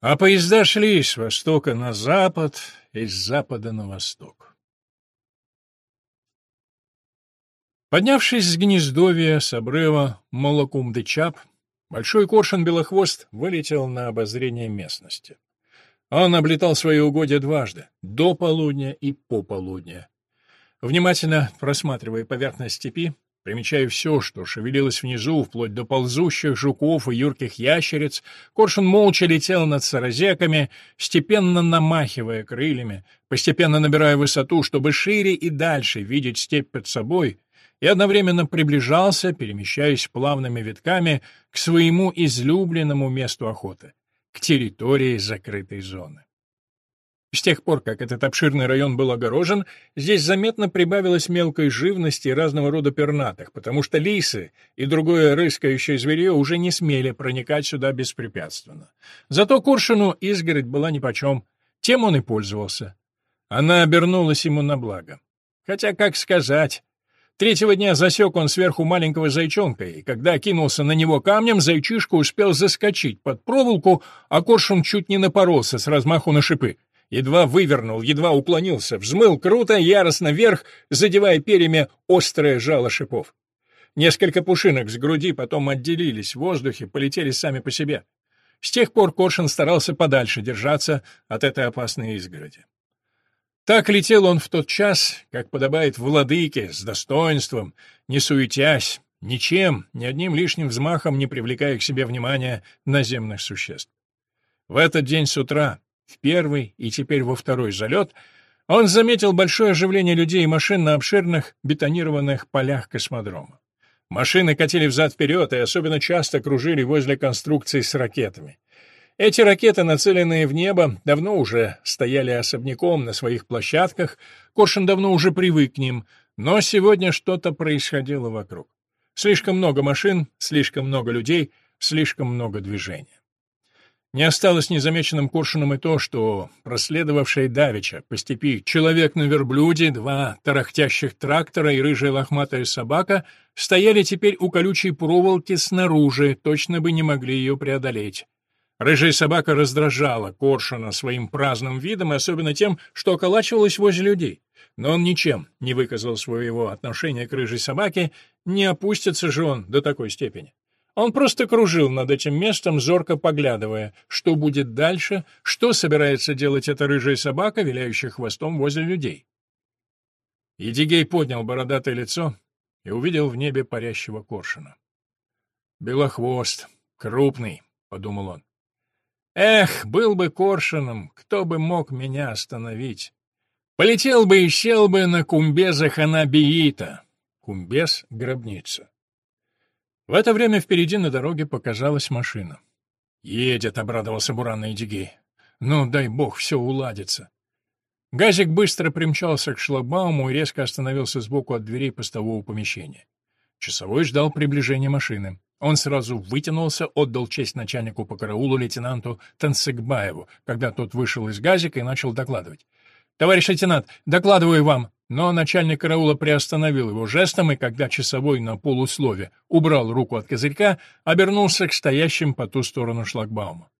А поезда шли с востока на запад и с запада на восток. Поднявшись с гнездовья с обрыва Молокум-де-Чап, большой коршун-белохвост вылетел на обозрение местности. Он облетал свои угодья дважды, до полудня и по полудня. Внимательно просматривая поверхность степи, Примечая все, что шевелилось внизу, вплоть до ползущих жуков и юрких ящериц, Коршун молча летел над саразеками, степенно намахивая крыльями, постепенно набирая высоту, чтобы шире и дальше видеть степь под собой, и одновременно приближался, перемещаясь плавными витками к своему излюбленному месту охоты, к территории закрытой зоны. С тех пор, как этот обширный район был огорожен, здесь заметно прибавилось мелкой живности и разного рода пернатых, потому что лисы и другое рыскающее зверье уже не смели проникать сюда беспрепятственно. Зато Куршину изгородь была нипочем, тем он и пользовался. Она обернулась ему на благо. Хотя, как сказать... Третьего дня засек он сверху маленького зайчонка, и когда кинулся на него камнем, зайчишка успел заскочить под проволоку, а коршун чуть не напоролся с размаху на шипы едва вывернул, едва уклонился, взмыл круто, яростно вверх, задевая перьями острое жало шипов. Несколько пушинок с груди потом отделились в воздухе, полетели сами по себе. С тех пор Коршин старался подальше держаться от этой опасной изгороди. Так летел он в тот час, как подобает владыке, с достоинством, не суетясь, ничем, ни одним лишним взмахом не привлекая к себе внимания наземных существ. В этот день с утра, в первый и теперь во второй залет, он заметил большое оживление людей и машин на обширных бетонированных полях космодрома. Машины катили взад-вперед и особенно часто кружили возле конструкций с ракетами. Эти ракеты, нацеленные в небо, давно уже стояли особняком на своих площадках, Коршин давно уже привык к ним, но сегодня что-то происходило вокруг. Слишком много машин, слишком много людей, слишком много движения. Не осталось незамеченным Коршуном и то, что проследовавший Давича по степи человек на верблюде, два тарахтящих трактора и рыжая лохматая собака стояли теперь у колючей проволоки снаружи, точно бы не могли ее преодолеть. Рыжая собака раздражала Коршуна своим праздным видом и особенно тем, что околачивалась возле людей. Но он ничем не выказал своего отношения к рыжей собаке, не опустится же он до такой степени. Он просто кружил над этим местом, зорко поглядывая, что будет дальше, что собирается делать эта рыжая собака, виляющая хвостом возле людей. Едигей поднял бородатое лицо и увидел в небе парящего коршуна. «Белохвост, крупный», — подумал он. «Эх, был бы коршуном, кто бы мог меня остановить? Полетел бы и сел бы на кумбезах Анабиита». Кумбез — гробница. В это время впереди на дороге показалась машина. «Едет», — обрадовался Буран Эдигей. «Ну, дай бог, все уладится». Газик быстро примчался к шлагбауму и резко остановился сбоку от дверей постового помещения. Часовой ждал приближения машины. Он сразу вытянулся, отдал честь начальнику по караулу лейтенанту Тансыгбаеву, когда тот вышел из газика и начал докладывать. «Товарищ лейтенант, докладываю вам. Но начальник караула приостановил его жестом, и когда часовой на полуслове убрал руку от козырька, обернулся к стоящим по ту сторону шлагбаума.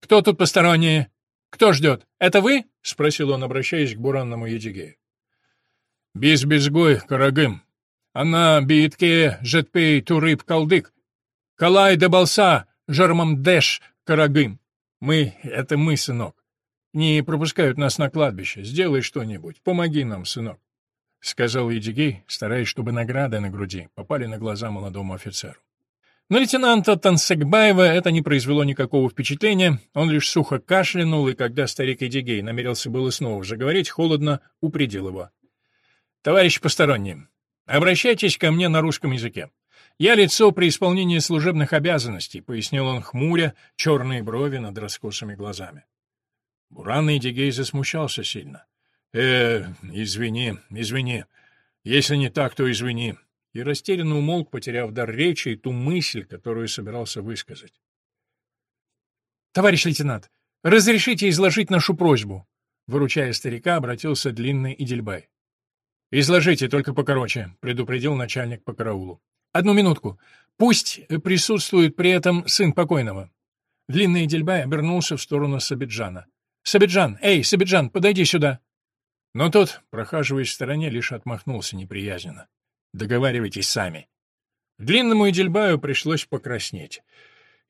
«Кто тут посторонние? Кто ждет? Это вы?» — спросил он, обращаясь к буранному Едигею. «Биз-безгой, Карагым. Она биитке жетпей турып калдык. Калай де балса, жармамдеш, Карагым. Мы — это мы, сынок. Не пропускают нас на кладбище. Сделай что-нибудь. Помоги нам, сынок. — сказал Едигей, стараясь, чтобы награды на груди попали на глаза молодому офицеру. На лейтенанта Тансекбаева это не произвело никакого впечатления, он лишь сухо кашлянул, и когда старик Эдигей намерился было снова заговорить, холодно упредил его. «Товарищ посторонний, обращайтесь ко мне на русском языке. Я лицо при исполнении служебных обязанностей», — пояснил он хмуря, черные брови над раскосыми глазами. Буранный Дигей засмущался сильно. Э, извини, извини. Если не так, то извини. И растерянно умолк, потеряв дар речи и ту мысль, которую собирался высказать. Товарищ лейтенант, разрешите изложить нашу просьбу. Выручая старика, обратился длинный Идельбай. «Изложите, только покороче», — предупредил начальник по караулу. «Одну минутку. Пусть присутствует при этом сын покойного». Длинный Идельбай обернулся в сторону Сабиджана. «Сабиджан! Эй, Сабиджан, подойди сюда!» Но тот, прохаживаясь в стороне, лишь отмахнулся неприязненно. «Договаривайтесь сами». Длинному Идельбаю пришлось покраснеть.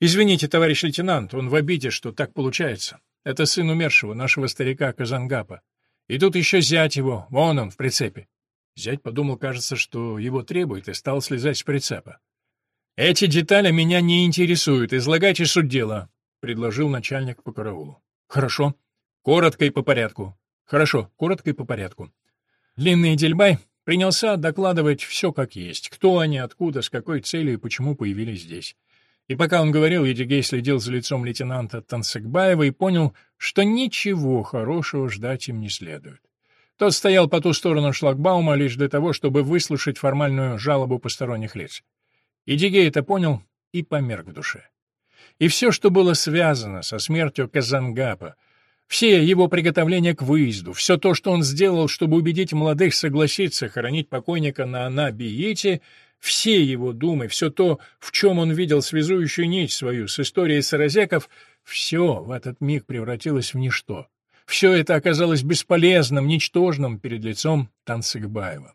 «Извините, товарищ лейтенант, он в обиде, что так получается. Это сын умершего, нашего старика Казангапа. И тут еще зять его, вон он, в прицепе». Зять подумал, кажется, что его требует, и стал слезать с прицепа. «Эти детали меня не интересуют, излагайте суть дела», — предложил начальник по караулу. «Хорошо. Коротко и по порядку». «Хорошо, коротко и по порядку». Длинный Дельбай принялся докладывать все как есть, кто они, откуда, с какой целью и почему появились здесь. И пока он говорил, Едигей следил за лицом лейтенанта Тансекбаева и понял, что ничего хорошего ждать им не следует. Тот стоял по ту сторону шлагбаума лишь для того, чтобы выслушать формальную жалобу посторонних лиц. Едигей это понял и померк в душе. И все, что было связано со смертью Казангапа, все его приготовления к выезду, все то, что он сделал, чтобы убедить молодых согласиться хоронить покойника на Анабиите, все его думы, все то, в чем он видел связующую нить свою с историей Саразеков, все в этот миг превратилось в ничто. Все это оказалось бесполезным, ничтожным перед лицом Танцыгбаева.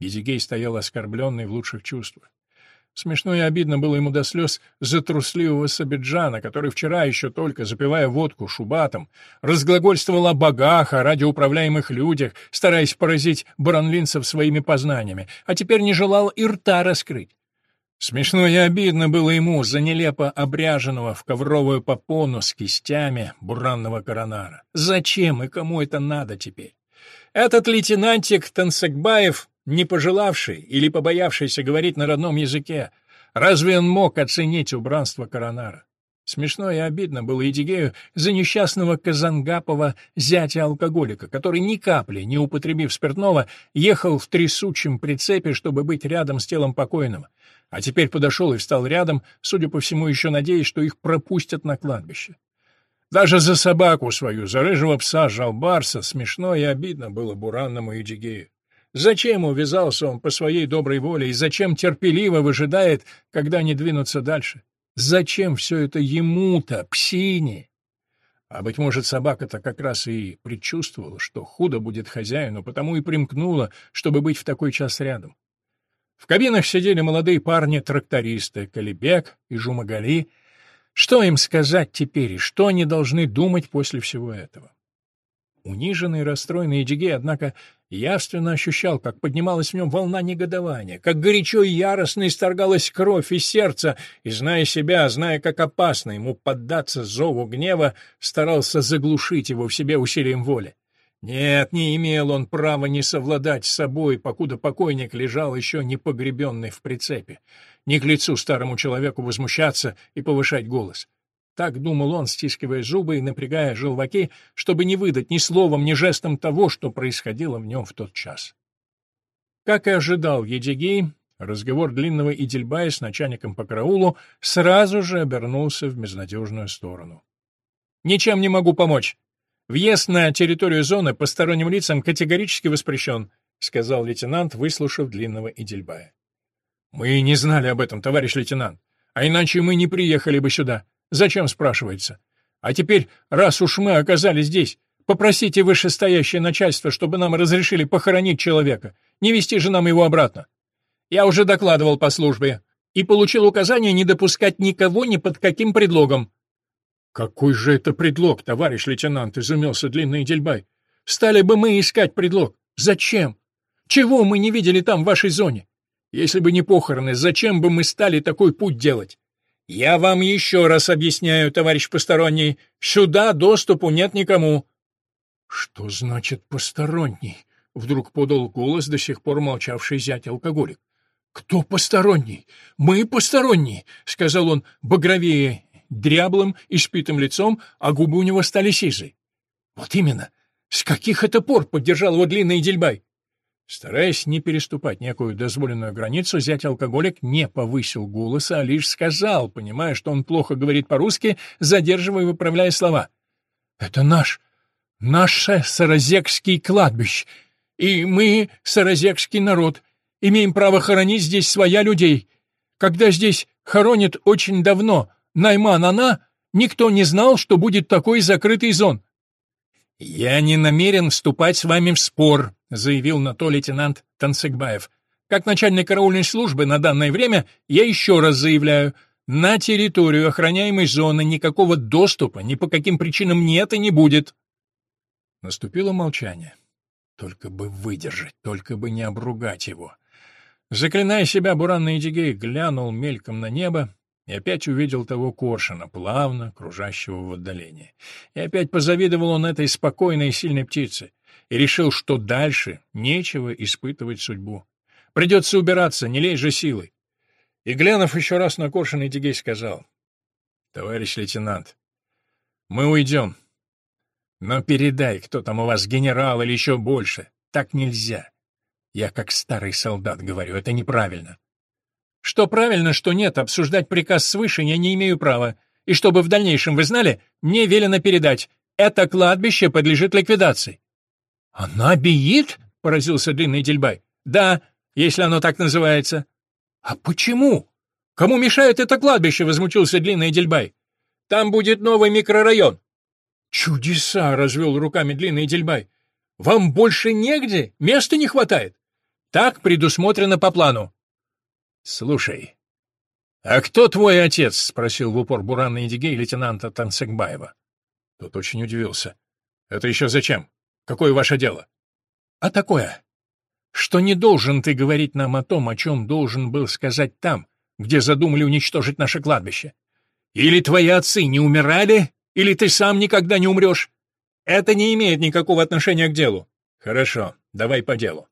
Езигей стоял оскорбленный в лучших чувствах. Смешно и обидно было ему до слез за трусливого Сабиджана, который вчера еще только, запивая водку шубатом, разглагольствовал о богах, о радиоуправляемых людях, стараясь поразить баранлинцев своими познаниями, а теперь не желал и рта раскрыть. Смешно и обидно было ему за нелепо обряженного в ковровую попону с кистями буранного коронара. Зачем и кому это надо теперь? Этот лейтенантик Тансекбаев не пожелавший или побоявшийся говорить на родном языке. Разве он мог оценить убранство Коронара? Смешно и обидно было Эдигею за несчастного Казангапова зятя-алкоголика, который ни капли, не употребив спиртного, ехал в трясучем прицепе, чтобы быть рядом с телом покойного, а теперь подошел и встал рядом, судя по всему, еще надеясь, что их пропустят на кладбище. Даже за собаку свою, за рыжего пса Жалбарса, смешно и обидно было буранному Эдигею. Зачем увязался он по своей доброй воле и зачем терпеливо выжидает, когда они двинутся дальше? Зачем все это ему-то, псине? А, быть может, собака-то как раз и предчувствовала, что худо будет хозяину, потому и примкнула, чтобы быть в такой час рядом. В кабинах сидели молодые парни-трактористы, Калибек и Жумагали. Что им сказать теперь и что они должны думать после всего этого? Униженный и расстроенный Эдигей, однако, явственно ощущал, как поднималась в нем волна негодования, как горячо и яростно исторгалась кровь из сердца, и, зная себя, зная, как опасно ему поддаться зову гнева, старался заглушить его в себе усилием воли. Нет, не имел он права не совладать с собой, покуда покойник лежал еще не погребенный в прицепе. Не к лицу старому человеку возмущаться и повышать голос. Так думал он, стискивая зубы и напрягая желваки, чтобы не выдать ни словом, ни жестом того, что происходило в нем в тот час. Как и ожидал Едигей, разговор длинного Идельбая с начальником по караулу сразу же обернулся в безнадежную сторону. «Ничем не могу помочь. Въезд на территорию зоны посторонним лицам категорически воспрещен», — сказал лейтенант, выслушав длинного Идельбая. «Мы не знали об этом, товарищ лейтенант, а иначе мы не приехали бы сюда. Зачем, спрашивается? А теперь, раз уж мы оказались здесь, попросите вышестоящее начальство, чтобы нам разрешили похоронить человека. Не вести же нам его обратно. Я уже докладывал по службе и получил указание не допускать никого ни под каким предлогом. Какой же это предлог, товарищ лейтенант, изумился длинный Дельбай. Стали бы мы искать предлог. Зачем? Чего мы не видели там в вашей зоне? Если бы не похороны, зачем бы мы стали такой путь делать? «Я вам еще раз объясняю, товарищ посторонний, сюда доступу нет никому». «Что значит посторонний?» — вдруг подал голос до сих пор молчавший зять-алкоголик. «Кто посторонний? Мы посторонние!» — сказал он багровее, дряблым и спитым лицом, а губы у него стали сизой. «Вот именно. С каких это пор поддержал его длинный Дельбай? Стараясь не переступать некую дозволенную границу, зять алкоголик не повысил голоса, а лишь сказал, понимая, что он плохо говорит по-русски, задерживая и выправляя слова. «Это наш, наш Саразекский кладбище, и мы, Саразекский народ, имеем право хоронить здесь своя людей. Когда здесь хоронят очень давно Найман-она, никто не знал, что будет такой закрытый зон. «Я не намерен вступать с вами в спор», — заявил на то лейтенант Танцыгбаев. «Как начальник караульной службы на данное время я еще раз заявляю, на территорию охраняемой зоны никакого доступа ни по каким причинам нет и не будет». Наступило молчание. Только бы выдержать, только бы не обругать его. Заклиная себя, Буранный Эдигей глянул мельком на небо и опять увидел того коршуна, плавно кружащего в отдалении. И опять позавидовал он этой спокойной и сильной птице, и решил, что дальше нечего испытывать судьбу. Придется убираться, не лей же силой. И, глянув еще раз на коршуна, Эдигей сказал, «Товарищ лейтенант, мы уйдем, но передай, кто там у вас, генерал или еще больше, так нельзя. Я как старый солдат говорю, это неправильно. Что правильно, что нет, обсуждать приказ свыше я не имею права. И чтобы в дальнейшем вы знали, мне велено передать. Это кладбище подлежит ликвидации. — Она биит? — поразился длинный Дельбай. — Да, если оно так называется. — А почему? Кому мешает это кладбище? — возмутился длинный Дельбай. — Там будет новый микрорайон. — Чудеса! — развел руками длинный Дельбай. — Вам больше негде? Места не хватает? Так предусмотрено по плану. «Слушай, а кто твой отец?» — спросил в упор Буранный Эдигей лейтенанта Танцегбаева. Тот очень удивился. «Это еще зачем? Какое ваше дело?» «А такое, что не должен ты говорить нам о том, о чем должен был сказать там, где задумали уничтожить наше кладбище. Или твои отцы не умирали, или ты сам никогда не умрешь. Это не имеет никакого отношения к делу». «Хорошо, давай по делу».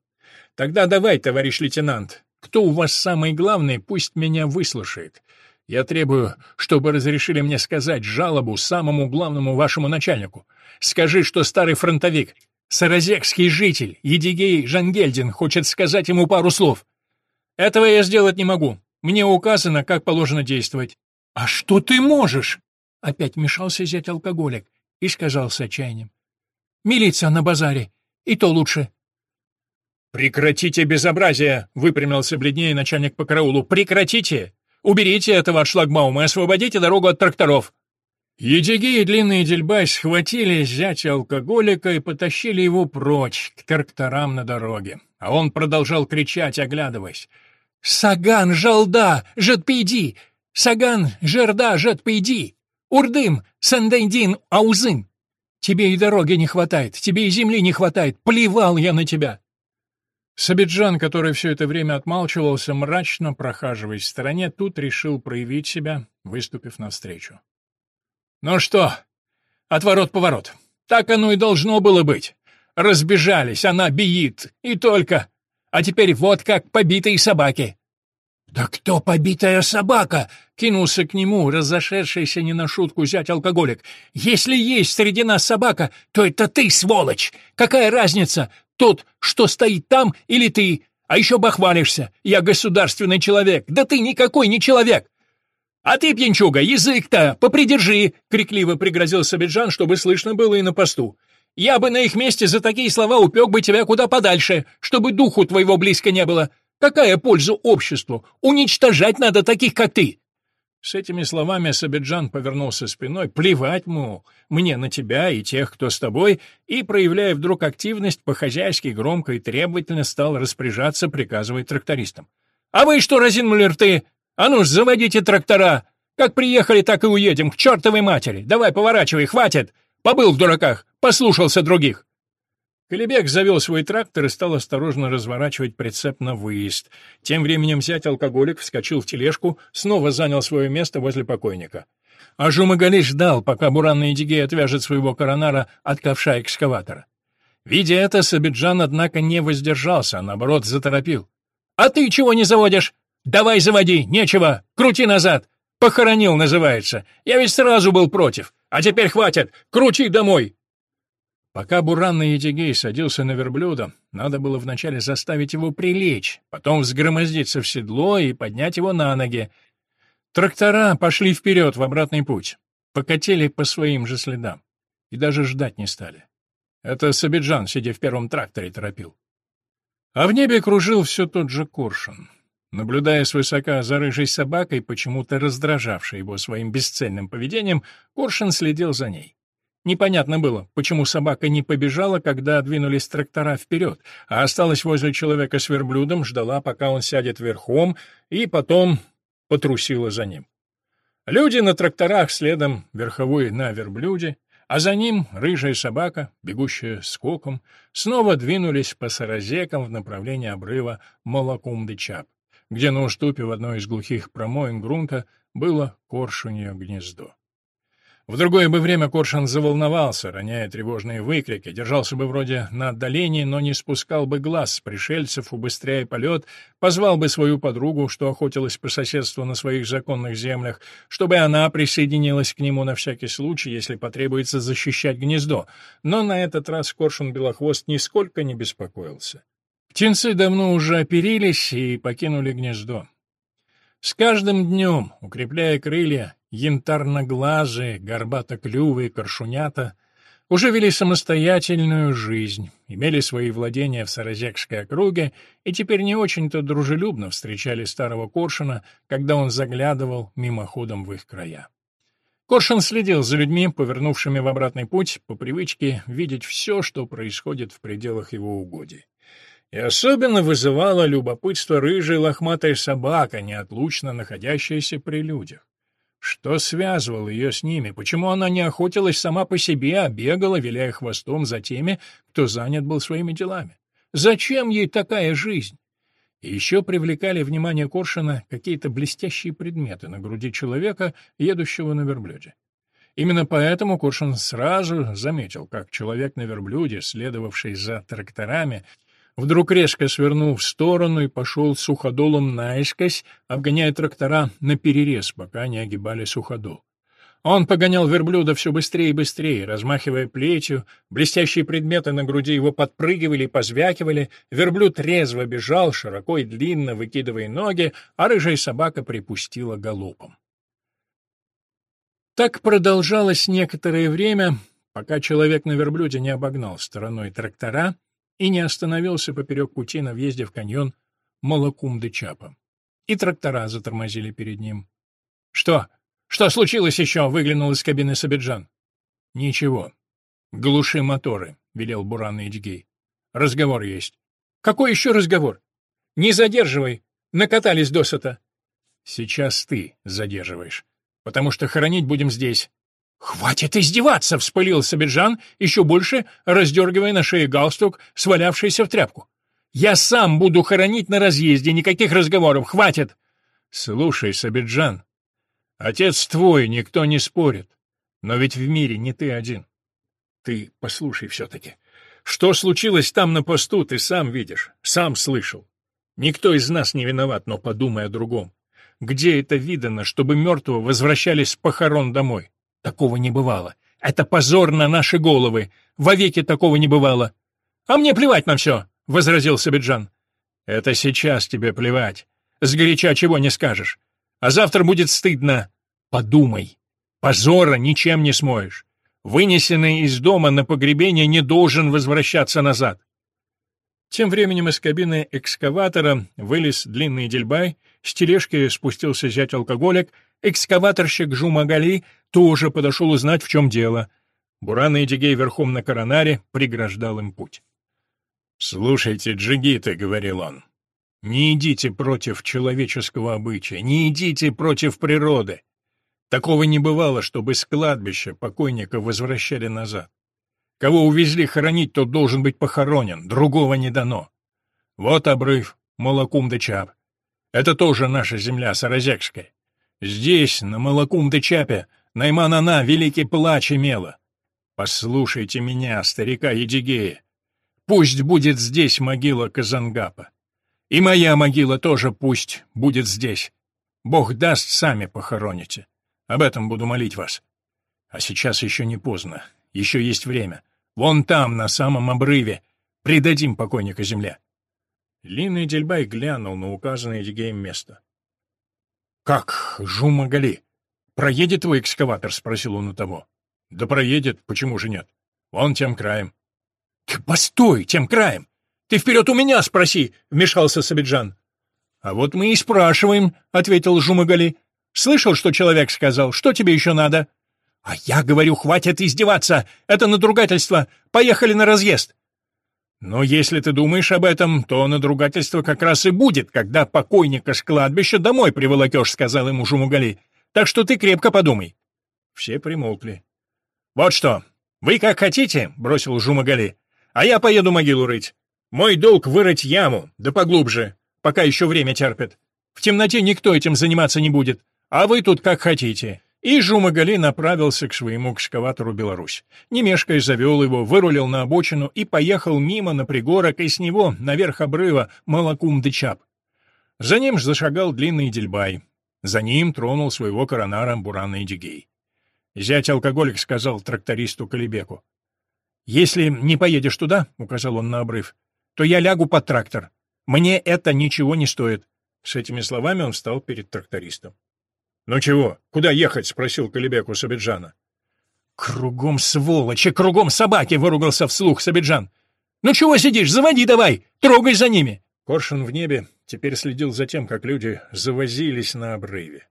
«Тогда давай, товарищ лейтенант, кто у вас самый главный, пусть меня выслушает. Я требую, чтобы разрешили мне сказать жалобу самому главному вашему начальнику. Скажи, что старый фронтовик, саразекский житель, Едигей Жангельдин, хочет сказать ему пару слов. Этого я сделать не могу. Мне указано, как положено действовать. — А что ты можешь? — опять вмешался зять алкоголик и сказал с отчаянием. — Милиция на базаре, и то лучше. «Прекратите безобразие!» — выпрямился бледнее начальник по караулу. «Прекратите! Уберите этого от шлагбаума и освободите дорогу от тракторов!» Едиги и длинные дельбай схватили зятя алкоголика и потащили его прочь, к тракторам на дороге. А он продолжал кричать, оглядываясь. «Саган, жалда, жетпиди! Саган, жерда, жетпиди! Урдым, сандайдин, аузын! Тебе и дороги не хватает, тебе и земли не хватает, плевал я на тебя!» Сабиджан, который все это время отмалчивался, мрачно прохаживаясь в стороне, тут решил проявить себя, выступив навстречу. «Ну что, отворот-поворот. Так оно и должно было быть. Разбежались, она биит, и только. А теперь вот как побитые собаки». «Да кто побитая собака?» — кинулся к нему разошедшийся не на шутку зять алкоголик. «Если есть среди нас собака, то это ты, сволочь! Какая разница, тот, что стоит там, или ты? А еще бахвалишься. Я государственный человек. Да ты никакой не человек. «А ты, пьянчуга, язык-то попридержи!» — крикливо пригрозил Сабиджан, чтобы слышно было и на посту. «Я бы на их месте за такие слова упек бы тебя куда подальше, чтобы духу твоего близко не было. Какая польза обществу? Уничтожать надо таких, как ты!» С этими словами Сабиджан повернулся спиной, плевать, мол, мне на тебя и тех, кто с тобой, и, проявляя вдруг активность, по-хозяйски громко и требовательно стал распоряжаться, приказывать трактористам. «А вы что, разинули рты? А ну ж, заводите трактора! Как приехали, так и уедем, к чертовой матери! Давай, поворачивай, хватит! Побыл в дураках, послушался других!» Колебек завел свой трактор и стал осторожно разворачивать прицеп на выезд. Тем временем зять алкоголик вскочил в тележку, снова занял свое место возле покойника. А Жумагали ждал, пока буранный Эдигей отвяжет своего коронара от ковша экскаватора. Видя это, Сабиджан, однако, не воздержался, а наоборот заторопил. «А ты чего не заводишь? Давай заводи, нечего, крути назад. Похоронил, называется. Я ведь сразу был против. А теперь хватит, крути домой!» Пока буранный Едигей садился на верблюда, надо было вначале заставить его прилечь, потом взгромоздиться в седло и поднять его на ноги. Трактора пошли вперед в обратный путь, покатили по своим же следам и даже ждать не стали. Это Сабиджан, сидя в первом тракторе, торопил. А в небе кружил все тот же коршун. Наблюдая свысока за рыжей собакой, почему-то раздражавшей его своим бесцельным поведением, Коршун следил за ней. Непонятно было, почему собака не побежала, когда двинулись трактора вперед, а осталась возле человека с верблюдом, ждала, пока он сядет верхом, и потом потрусила за ним. Люди на тракторах следом, верховой на верблюде, а за ним рыжая собака, бегущая скоком, снова двинулись по саразекам в направлении обрыва Малакум-де-Чап где на уступе в одной из глухих промоин грунта было коршунье гнездо. В другое бы время Коршун заволновался, роняя тревожные выкрики, держался бы вроде на отдалении, но не спускал бы глаз с пришельцев, убыстряя полет, позвал бы свою подругу, что охотилась по соседству на своих законных землях, чтобы она присоединилась к нему на всякий случай, если потребуется защищать гнездо. Но на этот раз Коршун Белохвост нисколько не беспокоился. Птенцы давно уже оперились и покинули гнездо. С каждым днем, укрепляя крылья, янтарноглазые, горбатоклювые коршунята уже вели самостоятельную жизнь, имели свои владения в Саразекской округе и теперь не очень-то дружелюбно встречали старого Коршуна, когда он заглядывал мимоходом в их края. Коршун следил за людьми, повернувшими в обратный путь, по привычке видеть все, что происходит в пределах его угодий. И особенно вызывала любопытство рыжая лохматая собака, неотлучно находящаяся при людях. Что связывало ее с ними? Почему она не охотилась сама по себе, а бегала, виляя хвостом за теми, кто занят был своими делами? Зачем ей такая жизнь? И еще привлекали внимание Коршина какие-то блестящие предметы на груди человека, едущего на верблюде. Именно поэтому Коршин сразу заметил, как человек на верблюде, следовавший за тракторами, вдруг резко свернул в сторону и пошел суходолом наискось, обгоняя трактора на перерез, пока не огибали суходол. Он погонял верблюда все быстрее и быстрее, размахивая плетью, блестящие предметы на груди его подпрыгивали и позвякивали, верблюд резво бежал, широко и длинно выкидывая ноги, а рыжая собака припустила галопом. Так продолжалось некоторое время, пока человек на верблюде не обогнал стороной трактора, и не остановился поперек пути на въезде в каньон Малакум-де-Чапа. И трактора затормозили перед ним. «Что? Что случилось еще?» — выглянул из кабины Сабиджан. «Ничего. Глуши моторы», — велел Буран Эдигей. «Разговор есть». «Какой еще разговор? Не задерживай. Накатались досыта». «Сейчас ты задерживаешь, потому что хоронить будем здесь, «Хватит издеваться!» — вспылил Сабиджан, еще больше раздергивая на шее галстук, свалявшийся в тряпку. «Я сам буду хоронить на разъезде, никаких разговоров, хватит!» «Слушай, Сабиджан, отец твой, никто не спорит, но ведь в мире не ты один. Ты послушай все-таки. Что случилось там на посту, ты сам видишь, сам слышал. Никто из нас не виноват, но подумай о другом. Где это видано, чтобы мертвого возвращались с похорон домой? Такого не бывало. Это позор на наши головы. Вовеки такого не бывало. А мне плевать на все, — возразил Сабиджан. Это сейчас тебе плевать. Сгоряча чего не скажешь. А завтра будет стыдно. Подумай. Позора ничем не смоешь. Вынесенный из дома на погребение не должен возвращаться назад. Тем временем из кабины экскаватора вылез длинный дельбай, с тележки спустился зять-алкоголик, экскаваторщик Жумагали тоже подошел узнать, в чем дело. Буран и Эдигей верхом на коронаре преграждал им путь. «Слушайте, джигиты», — говорил он, — «не идите против человеческого обычая, не идите против природы. Такого не бывало, чтобы с кладбища покойника возвращали назад. Кого увезли хоронить, тот должен быть похоронен, другого не дано. Вот обрыв, Малакумдычап. Это тоже наша земля, сарозекская. Здесь, на Малакумдычапе, Найман-Ана великий плач имела. Послушайте меня, старика Едигея. Пусть будет здесь могила Казангапа. И моя могила тоже пусть будет здесь. Бог даст, сами похороните. Об этом буду молить вас. А сейчас еще не поздно. Еще есть время. Вон там, на самом обрыве. Придадим покойника земле. Длинный Дельбай глянул на указанное Эдигеем место. — Как, Жумагали? Проедет твой экскаватор? — спросил он у того. — Да проедет, почему же нет? Вон тем краем. — Ты постой, тем краем! Ты вперед у меня спроси! — вмешался Сабиджан. — А вот мы и спрашиваем, — ответил Жумагали. — Слышал, что человек сказал? Что тебе еще надо? — а я говорю, хватит издеваться! Это надругательство! Поехали на разъезд! Но если ты думаешь об этом, то надругательство как раз и будет, когда покойника с кладбища домой приволокешь, сказал ему Жумугали. Так что ты крепко подумай. Все примолкли. Вот что, вы как хотите, бросил Жумагали, а я поеду могилу рыть. Мой долг вырыть яму, да поглубже, пока еще время терпит. В темноте никто этим заниматься не будет, а вы тут как хотите. И Жумагали направился к своему экскаватору «Беларусь». Не мешкая завел его, вырулил на обочину и поехал мимо на пригорок, и с него, наверх обрыва, Малакум-де-Чап. За ним зашагал длинный Дельбай. За ним тронул своего коронара Буран Эдигей. Зять-алкоголик сказал трактористу Калибеку. «Если не поедешь туда, — указал он на обрыв, — то я лягу под трактор. Мне это ничего не стоит». С этими словами он встал перед трактористом. «Ну чего, куда ехать?» — спросил Калибек у Сабиджана. «Кругом сволочи, кругом собаки!» — выругался вслух Сабиджан. «Ну чего сидишь? Заводи давай! Трогай за ними!» Коршун в небе теперь следил за тем, как люди завозились на обрыве.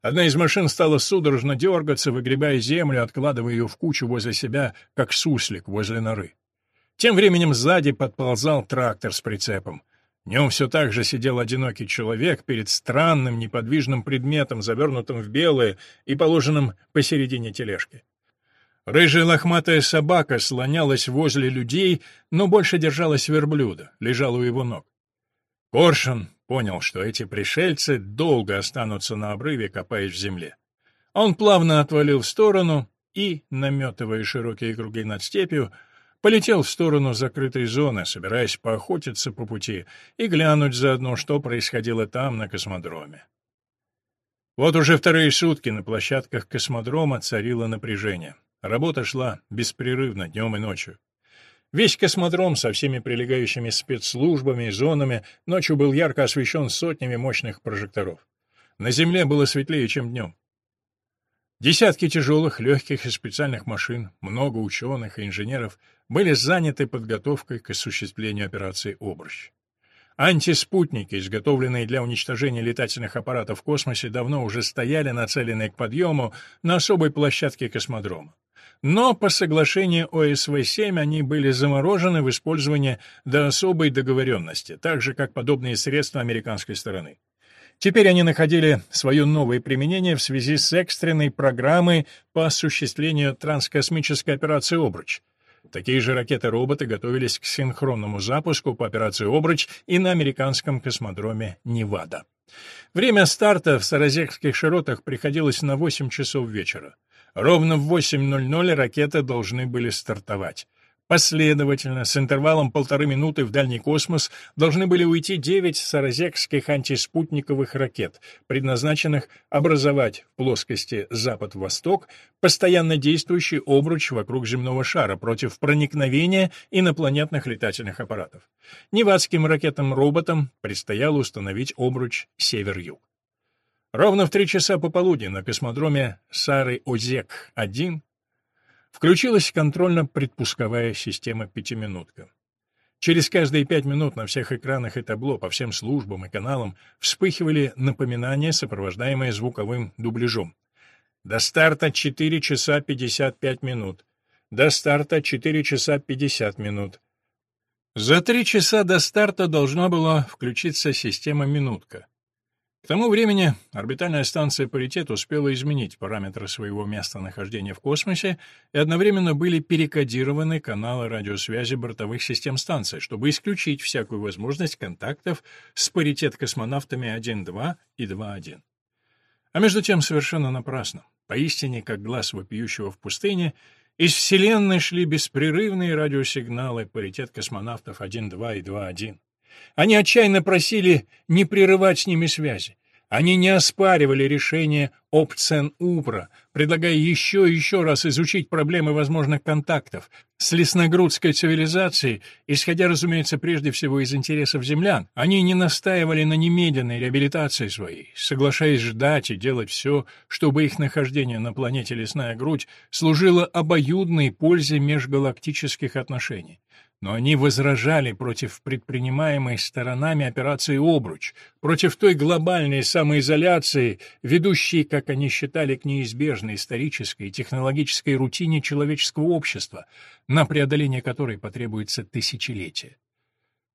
Одна из машин стала судорожно дергаться, выгребая землю, откладывая ее в кучу возле себя, как суслик возле норы. Тем временем сзади подползал трактор с прицепом. В нем все так же сидел одинокий человек перед странным неподвижным предметом, завернутым в белое и положенным посередине тележки. Рыжая лохматая собака слонялась возле людей, но больше держалась верблюда, лежала у его ног. Коршун понял, что эти пришельцы долго останутся на обрыве, копаясь в земле. Он плавно отвалил в сторону и, наметывая широкие круги над степью, полетел в сторону закрытой зоны, собираясь поохотиться по пути и глянуть заодно, что происходило там, на космодроме. Вот уже вторые сутки на площадках космодрома царило напряжение. Работа шла беспрерывно днем и ночью. Весь космодром со всеми прилегающими спецслужбами и зонами ночью был ярко освещен сотнями мощных прожекторов. На Земле было светлее, чем днем. Десятки тяжелых, легких и специальных машин, много ученых и инженеров были заняты подготовкой к осуществлению операции «Обруч». Антиспутники, изготовленные для уничтожения летательных аппаратов в космосе, давно уже стояли нацеленные к подъему на особой площадке космодрома. Но по соглашению ОСВ-7 они были заморожены в использовании до особой договоренности, так же, как подобные средства американской стороны. Теперь они находили свое новое применение в связи с экстренной программой по осуществлению транскосмической операции «Обруч». Такие же ракеты-роботы готовились к синхронному запуску по операции «Обруч» и на американском космодроме «Невада». Время старта в Саразекских широтах приходилось на 8 часов вечера. Ровно в 8.00 ракеты должны были стартовать. Последовательно, с интервалом полторы минуты в дальний космос, должны были уйти девять саразекских антиспутниковых ракет, предназначенных образовать в плоскости запад-восток постоянно действующий обруч вокруг земного шара против проникновения инопланетных летательных аппаратов. Невадским ракетам-роботам предстояло установить обруч север-юг. Ровно в три часа пополудни на космодроме Сары-Озек-1 Включилась контрольно-предпусковая система «Пятиминутка». Через каждые пять минут на всех экранах и табло по всем службам и каналам вспыхивали напоминания, сопровождаемые звуковым дубляжом. До старта 4 часа 55 минут. До старта 4 часа 50 минут. За три часа до старта должна была включиться система «Минутка». К тому времени орбитальная станция «Паритет» успела изменить параметры своего местонахождения в космосе, и одновременно были перекодированы каналы радиосвязи бортовых систем станции, чтобы исключить всякую возможность контактов с «Паритет-космонавтами 1.2» и 2.1. А между тем совершенно напрасно. Поистине, как глаз вопиющего в пустыне, из Вселенной шли беспрерывные радиосигналы «Паритет космонавтов 1.2» и 2.1. Они отчаянно просили не прерывать с ними связи. Они не оспаривали решение Опцен-Упра, предлагая еще и еще раз изучить проблемы возможных контактов с лесногрудской цивилизацией, исходя, разумеется, прежде всего из интересов землян. Они не настаивали на немедленной реабилитации своей, соглашаясь ждать и делать все, чтобы их нахождение на планете Лесная Грудь служило обоюдной пользе межгалактических отношений но они возражали против предпринимаемой сторонами операции «Обруч», против той глобальной самоизоляции, ведущей, как они считали, к неизбежной исторической и технологической рутине человеческого общества, на преодоление которой потребуется тысячелетие.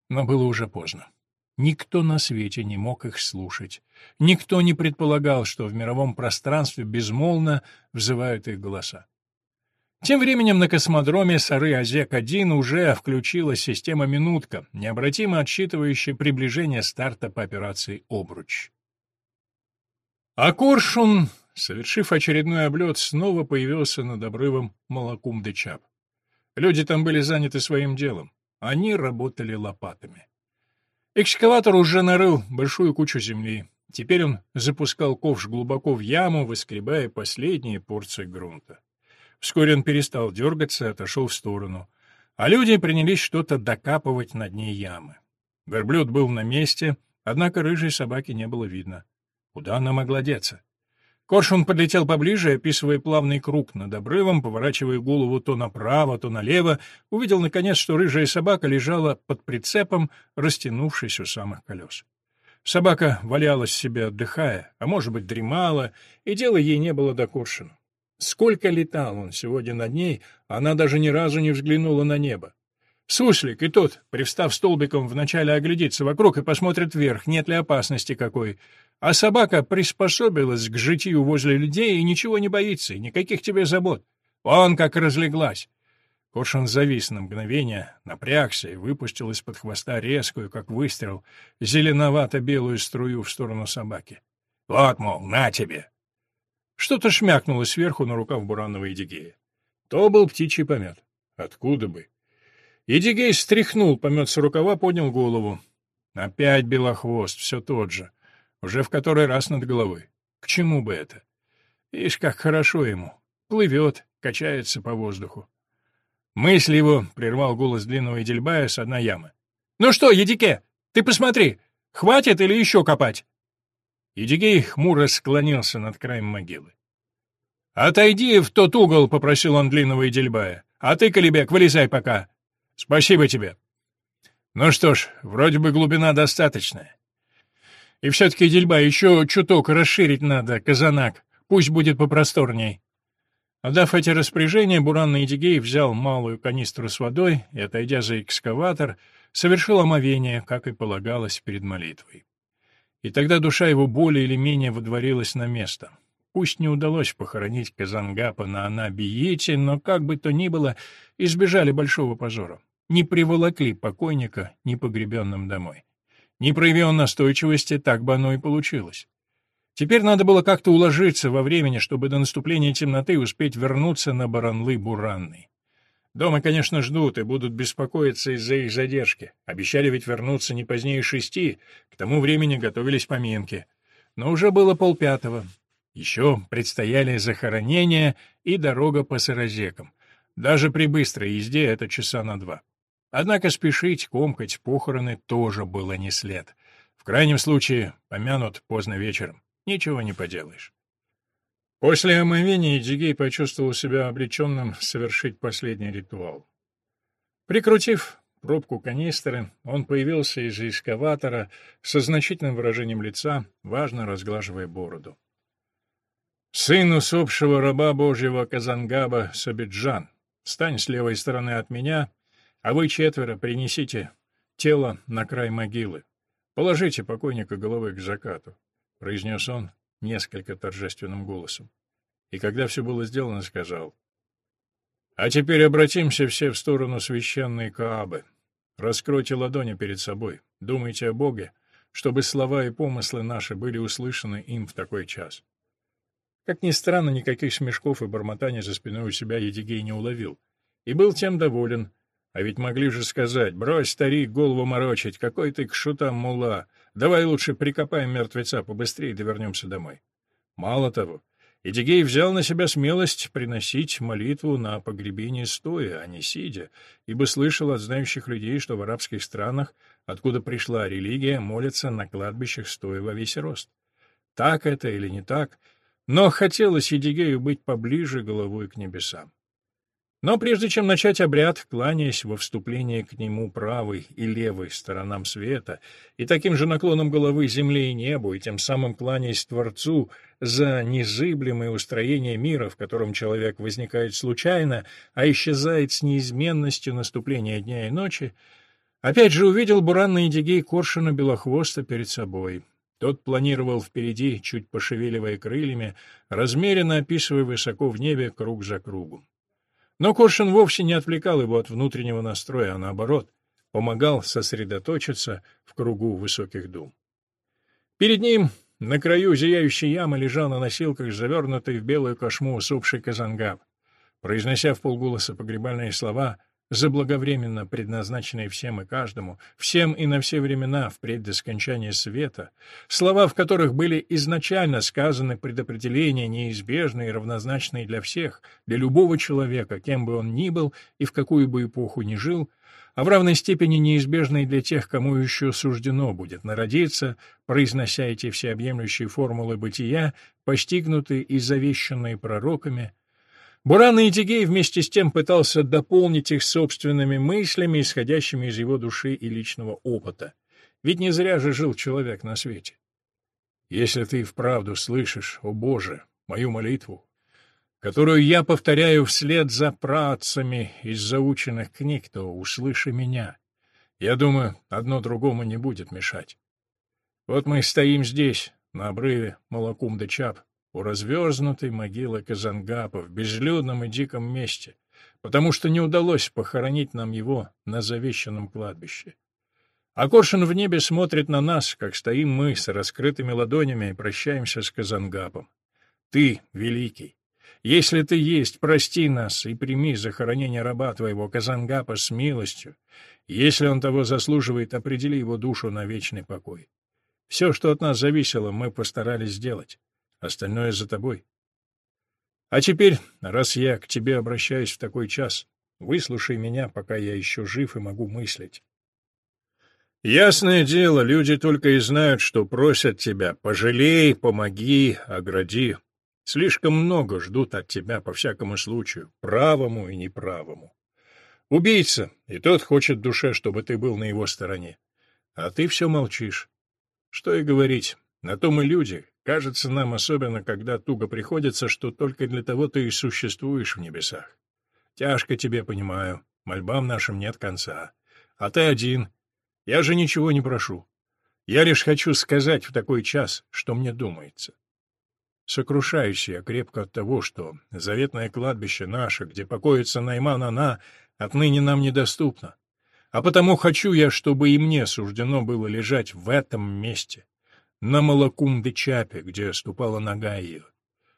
Но было уже поздно. Никто на свете не мог их слушать. Никто не предполагал, что в мировом пространстве безмолвно взывают их голоса. Тем временем на космодроме Сары Азек-1 уже включилась система «Минутка», необратимо отсчитывающая приближение старта по операции «Обруч». А Коршун, совершив очередной облет, снова появился над обрывом Малакум-де-Чап. Люди там были заняты своим делом. Они работали лопатами. Экскаватор уже нарыл большую кучу земли. Теперь он запускал ковш глубоко в яму, выскребая последние порции грунта. Вскоре он перестал дергаться и отошел в сторону, а люди принялись что-то докапывать на дне ямы. Верблюд был на месте, однако рыжей собаки не было видно. Куда она могла деться? Коршун подлетел поближе, описывая плавный круг над обрывом, поворачивая голову то направо, то налево, увидел, наконец, что рыжая собака лежала под прицепом, растянувшись у самых колес. Собака валялась себе, отдыхая, а может быть, дремала, и дела ей не было до Коршуна. Сколько летал он сегодня над ней, она даже ни разу не взглянула на небо. Суслик и тот, привстав столбиком, вначале оглядится вокруг и посмотрит вверх, нет ли опасности какой. А собака приспособилась к житию возле людей и ничего не боится, и никаких тебе забот. Он как разлеглась. Коршун завис на мгновение, напрягся и выпустил из-под хвоста резкую, как выстрел, зеленовато-белую струю в сторону собаки. «Вот, мол, на тебе!» Что-то шмякнуло сверху на рукав Буранова Едигея. То был птичий помет. Откуда бы? Едигей стряхнул помет с рукава, поднял голову. Опять белохвост, все тот же. Уже в который раз над головой. К чему бы это? Ишь, как хорошо ему. Плывет, качается по воздуху. Мысль его прервал голос длинного Эдельбая с одной ямы. «Ну что, Едике, ты посмотри, хватит или еще копать?» Едигей хмуро склонился над краем могилы. «Отойди в тот угол», — попросил он длинного Идельбая. «А ты, Колебек, вылезай пока. Спасибо тебе». Ну что ж, вроде бы глубина достаточная. И все-таки, Дельба, еще чуток расширить надо, казанак. Пусть будет попросторней. Отдав эти распоряжения, Буранный Идигей взял малую канистру с водой и, отойдя за экскаватор, совершил омовение, как и полагалось перед молитвой. И тогда душа его более или менее водворилась на место. Пусть не удалось похоронить Казангапа на Анабиете, но как бы то ни было, избежали большого позора. Не приволокли покойника непогребенным домой. Не прояви он настойчивости, так бы оно и получилось. Теперь надо было как-то уложиться во времени, чтобы до наступления темноты успеть вернуться на Баранлы-Буранный. Дома, конечно, ждут и будут беспокоиться из-за их задержки. Обещали ведь вернуться не позднее шести, к тому времени готовились поминки. Но уже было полпятого. Еще предстояли захоронения и дорога по сырозекам. Даже при быстрой езде это часа на два. Однако спешить, комкать похороны тоже было не след. В крайнем случае, помянут поздно вечером. Ничего не поделаешь. После омовения Дигей почувствовал себя обреченным совершить последний ритуал. Прикрутив пробку канистры, он появился из эскаватора со значительным выражением лица, важно разглаживая бороду. «Сын усопшего раба Божьего Казангаба Сабиджан, встань с левой стороны от меня, а вы четверо принесите тело на край могилы. Положите покойника головой к закату», — произнес он, несколько торжественным голосом. И когда все было сделано, сказал, «А теперь обратимся все в сторону священной Каабы. Раскройте ладони перед собой, думайте о Боге, чтобы слова и помыслы наши были услышаны им в такой час». Как ни странно, никаких смешков и бормотаний за спиной у себя Едигей не уловил. И был тем доволен. А ведь могли же сказать, брось, старик, голову морочить, какой ты к шутам мула, Давай лучше прикопаем мертвеца побыстрее, да вернемся домой. Мало того, Эдигей взял на себя смелость приносить молитву на погребение стоя, а не сидя, ибо слышал от знающих людей, что в арабских странах, откуда пришла религия, молятся на кладбищах стоя во весь рост. Так это или не так, но хотелось Едигею быть поближе головой к небесам. Но прежде чем начать обряд, кланяясь во вступлении к нему правой и левой сторонам света, и таким же наклоном головы земле и небу, и тем самым кланяясь Творцу за незыблемое устроение мира, в котором человек возникает случайно, а исчезает с неизменностью наступления дня и ночи, опять же увидел буранный Эдигей Коршуна Белохвоста перед собой. Тот планировал впереди, чуть пошевеливая крыльями, размеренно описывая высоко в небе круг за кругом. Но Коршин вовсе не отвлекал его от внутреннего настроя, а наоборот, помогал сосредоточиться в кругу высоких дум. Перед ним на краю зияющей ямы лежал на носилках завернутый в белую кошму усопший Казангаб. Произнося в полголоса погребальные слова — заблаговременно предназначенные всем и каждому, всем и на все времена, впредь до скончания света, слова, в которых были изначально сказаны предопределения, неизбежные и равнозначные для всех, для любого человека, кем бы он ни был и в какую бы эпоху ни жил, а в равной степени неизбежные для тех, кому еще суждено будет народиться, произнося эти всеобъемлющие формулы бытия, постигнутые и завещанные пророками — Буран Идигей вместе с тем пытался дополнить их собственными мыслями, исходящими из его души и личного опыта. Ведь не зря же жил человек на свете. Если ты вправду слышишь, о Боже, мою молитву, которую я повторяю вслед за працами из заученных книг, то услыши меня. Я думаю, одно другому не будет мешать. Вот мы стоим здесь, на обрыве Малакум-де-Чап, у разверзнутой могилы Казангапа в безлюдном и диком месте, потому что не удалось похоронить нам его на завещанном кладбище. А Коршун в небе смотрит на нас, как стоим мы с раскрытыми ладонями и прощаемся с Казангапом. Ты, великий, если ты есть, прости нас и прими захоронение раба твоего Казангапа с милостью. Если он того заслуживает, определи его душу на вечный покой. Все, что от нас зависело, мы постарались сделать. Остальное за тобой. А теперь, раз я к тебе обращаюсь в такой час, выслушай меня, пока я еще жив и могу мыслить. Ясное дело, люди только и знают, что просят тебя «пожалей, помоги, огради». Слишком много ждут от тебя по всякому случаю, правому и неправому. Убийца, и тот хочет душе, чтобы ты был на его стороне. А ты все молчишь. Что и говорить, на то мы люди, Кажется нам, особенно когда туго приходится, что только для того ты и существуешь в небесах. Тяжко тебе, понимаю, мольбам нашим нет конца. А ты один. Я же ничего не прошу. Я лишь хочу сказать в такой час, что мне думается. Сокрушаюсь я крепко от того, что заветное кладбище наше, где покоится Найман она, отныне нам недоступно. А потому хочу я, чтобы и мне суждено было лежать в этом месте, на Малакум-де-Чапе, где ступала нога ее.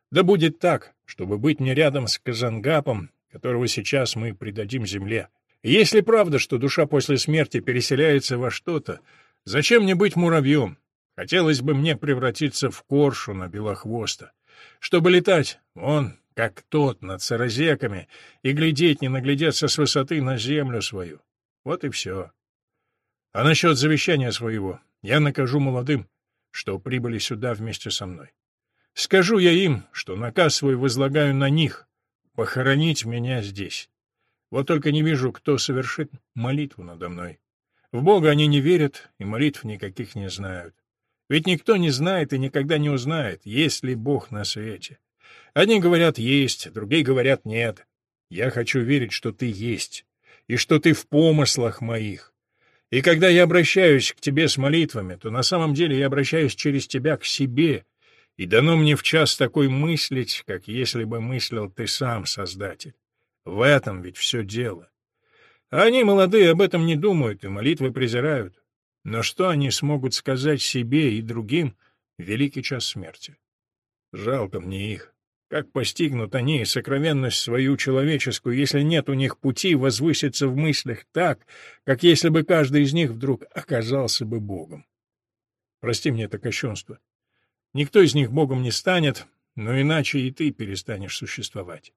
Да будет так, чтобы быть не рядом с Казангапом, которого сейчас мы предадим земле. Если правда, что душа после смерти переселяется во что-то, зачем мне быть муравьем? Хотелось бы мне превратиться в коршуна белохвоста, чтобы летать, он, как тот, над саразеками, и глядеть, не наглядеться с высоты на землю свою. Вот и все. А насчет завещания своего я накажу молодым, что прибыли сюда вместе со мной. Скажу я им, что наказ свой возлагаю на них — похоронить меня здесь. Вот только не вижу, кто совершит молитву надо мной. В Бога они не верят и молитв никаких не знают. Ведь никто не знает и никогда не узнает, есть ли Бог на свете. Одни говорят «есть», другие говорят «нет». Я хочу верить, что ты есть, и что ты в помыслах моих, и когда я обращаюсь к тебе с молитвами, то на самом деле я обращаюсь через тебя к себе, и дано мне в час такой мыслить, как если бы мыслил ты сам, Создатель. В этом ведь все дело. А они, молодые, об этом не думают и молитвы презирают. Но что они смогут сказать себе и другим в великий час смерти? Жалко мне их. Как постигнут они сокровенность свою человеческую, если нет у них пути возвыситься в мыслях так, как если бы каждый из них вдруг оказался бы Богом? Прости мне это кощунство. Никто из них богом не станет, но иначе и ты перестанешь существовать.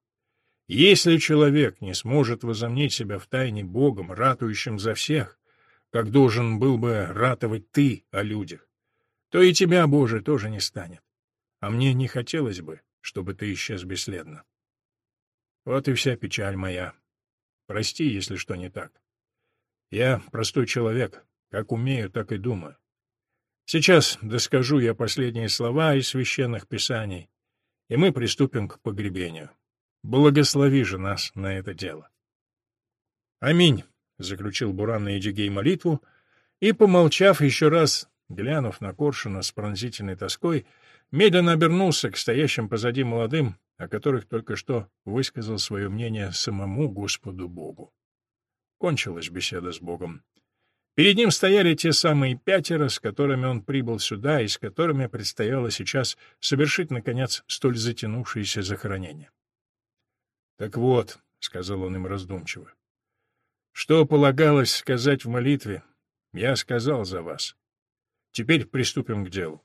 Если человек не сможет возомнить себя в тайне богом, ратующим за всех, как должен был бы ратовать ты о людях, то и тебя, Боже, тоже не станет. А мне не хотелось бы, чтобы ты исчез бесследно. Вот и вся печаль моя. Прости, если что не так. Я простой человек, как умею, так и думаю. Сейчас доскажу я последние слова из священных писаний, и мы приступим к погребению. Благослови же нас на это дело. Аминь, — заключил Буран на Эдигей молитву, и, помолчав еще раз, глянув на Коршуна с пронзительной тоской, медленно обернулся к стоящим позади молодым, о которых только что высказал свое мнение самому Господу Богу. Кончилась беседа с Богом. Перед ним стояли те самые пятеро, с которыми он прибыл сюда и с которыми предстояло сейчас совершить, наконец, столь затянувшееся захоронение. «Так вот», — сказал он им раздумчиво, — «что полагалось сказать в молитве, я сказал за вас. Теперь приступим к делу.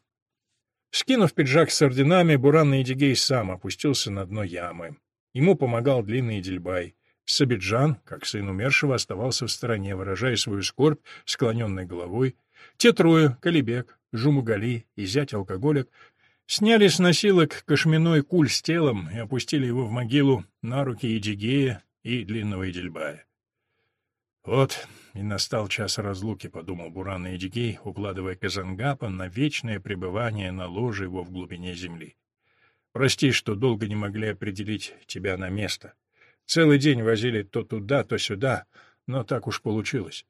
Скинув пиджак с орденами, буранный Эдигей сам опустился на дно ямы. Ему помогал длинный Дельбай. Сабиджан, как сын умершего, оставался в стороне, выражая свою скорбь склоненной головой. Те трое — Калибек, Жумугали и зять-алкоголик — сняли с носилок кошменной куль с телом и опустили его в могилу на руки Эдигея и длинного Эдельбая. Вот и настал час разлуки, — подумал Буран и Эдигей, укладывая Казангапа на вечное пребывание на ложе его в глубине земли. Прости, что долго не могли определить тебя на место. Целый день возили то туда, то сюда, но так уж получилось.